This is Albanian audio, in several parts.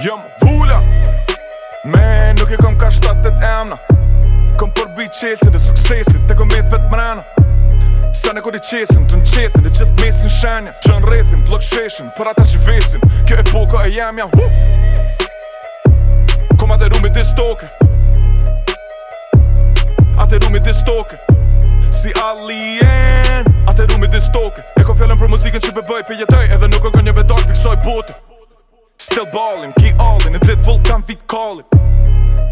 Jëm vula Me nuk e kom ka 7-8 emna Kom përbi qelsin dhe suksesit Te kom vetë vetë mrena Sa ne kodi qesin, të në qetin Dhe qëtë mesin shenja Që në rethin, të sheshin Për ata që vesin Kjo e poka e jam jam uh! Kom atë e rumi dis toke Atë e rumi Si alien Atë e rumi dis E kom fjallin për muzikën që pëbëj për jetoj Edhe nuk e kënjë me dojt për kësoj botë Still ballin, keep allin, it's it full time feet callin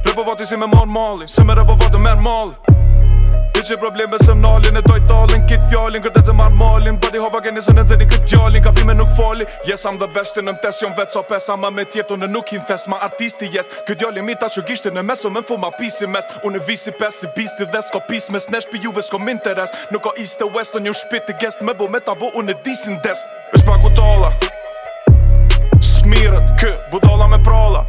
Rëpo vati si me mor mallin, si me rëpo vati mer mali Dhe që probleme se më e doj talin, kit fjallin, kërte që marr malin Bëti hova geni se në nëzëni kët gjallin, ka pime nuk fali Yes, I'm the best, në mtes, jom vet so pes, ama me tjetu në nuk hin fes Ma artisti jes kët gjallin mi ta që gishti në mes, o me fuma fu ma pisi mes Unë e visi pes, si bisti dhe s'ko pis mes, nesh pi juve s'ko min Nuk o east e west, në një shpiti guest, me bo me tabu, unë e disin des Vesh pa ku mirët Kë budolla me prolla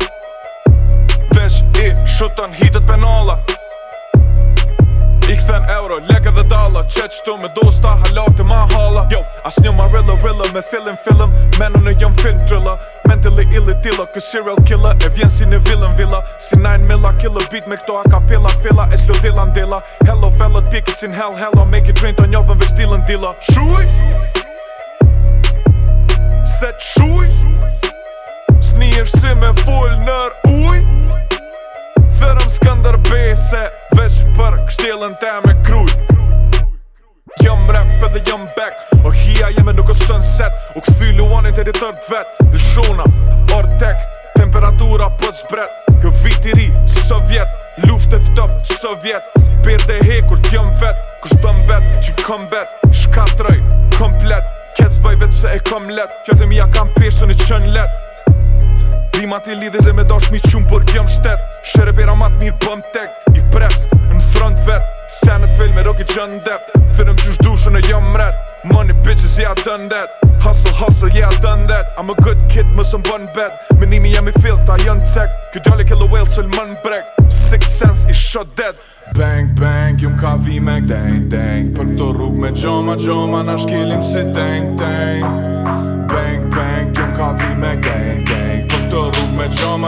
Vesh i shutën hitet penolla I këthen euro, leke dhe dalla Qe qëtu me dosta, halak te ma halla Jo, as një ma rilla rilla Me fillin fillin, menu në jom film trilla Mentally illi tila, kë serial killer E vjen si në villain villa Si 9 milla killer beat me këto a kapilla Fila e s'lo dilan dilla Hello fella t'pikis in hell hella Make it rain të njovën veç dilan dilla Shui! Set shui! shui njësht si me full nër uj Thërëm s'këndër bese Vesh për kështjelën te me kruj Jëm rap edhe jëm back O hia jeme nuk o sunset U këthy anin të editor të vet Dhe shona, or tek Temperatura për po bret Kjo vit i ri, sovjet Luft e vtëp, sovjet Per dhe he kur t'jëm vet Kush bëm vet, që këm bet Shkatroj, komplet Kec bëj vet pse e kom let Fjartë mi kam pishë, unë i qën let Rimat i lidhe zhe me dasht mi qumë bërg jam shtet Shere pera mat mirë bëm po tek I pres në front vet Senet fill me roki gjën ndet Thërëm qysh dushën e jam mret Money bitches ja done that Hustle hustle yeah yeah, done that I'm a good kid më së mbën bed Minimi jam i fill ta jën cek Kjo djallik e lowell cëll më në breg Six sense i shot dead Bang bang jum ka vime Dang, dang, Për këto rrug me gjoma gjoma Nash killin si deng deng